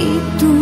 dari